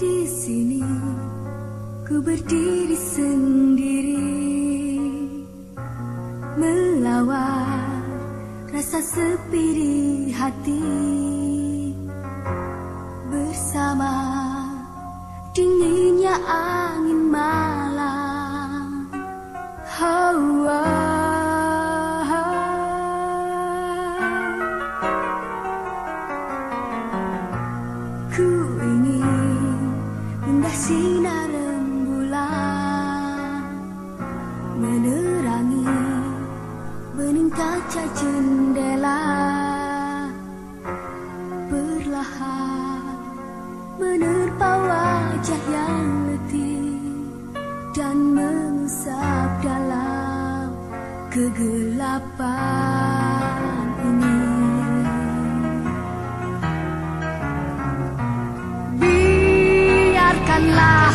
Di sini ku berdiri sendiri. Melawan rasa sepi di hati. Bersama dinginnya angin malam. Hawa Ku ingin indah sinar rembulan Menerangi bening kaca jendela. Perlahan menerpa wajah yang letih Dan mengusap dalam kegelapan la,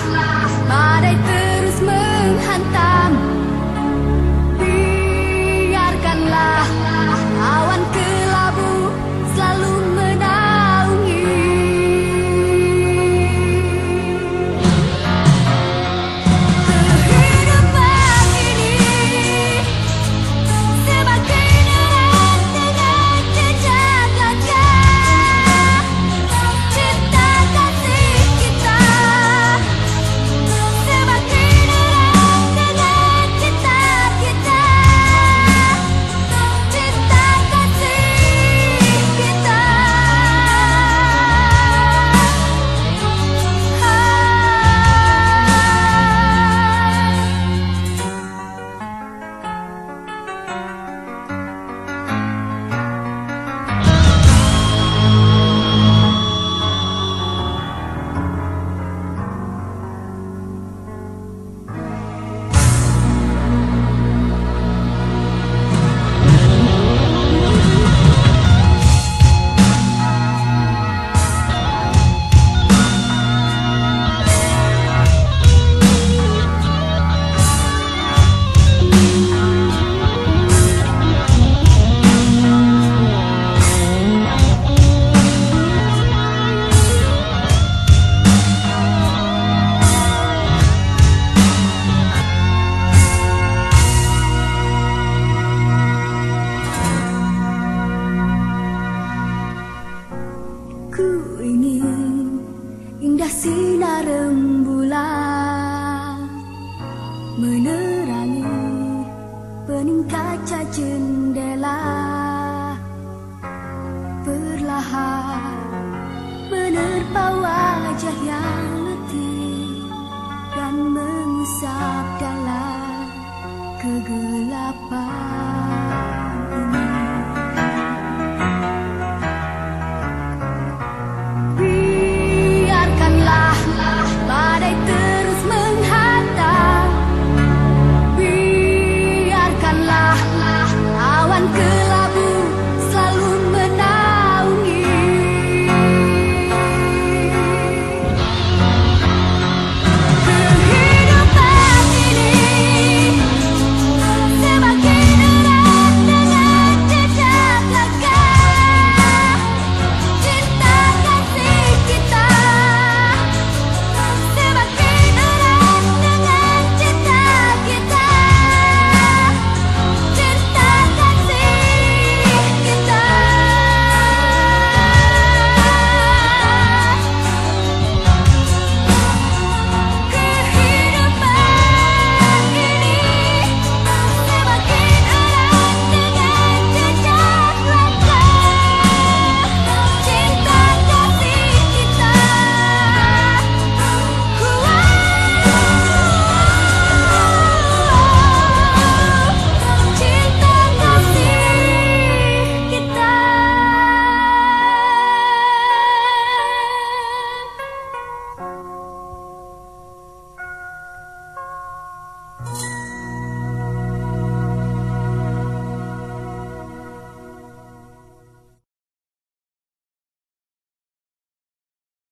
la, kaca jendela Perlahan menerpa wajah yang letih Dan mengusap dalam kegelapan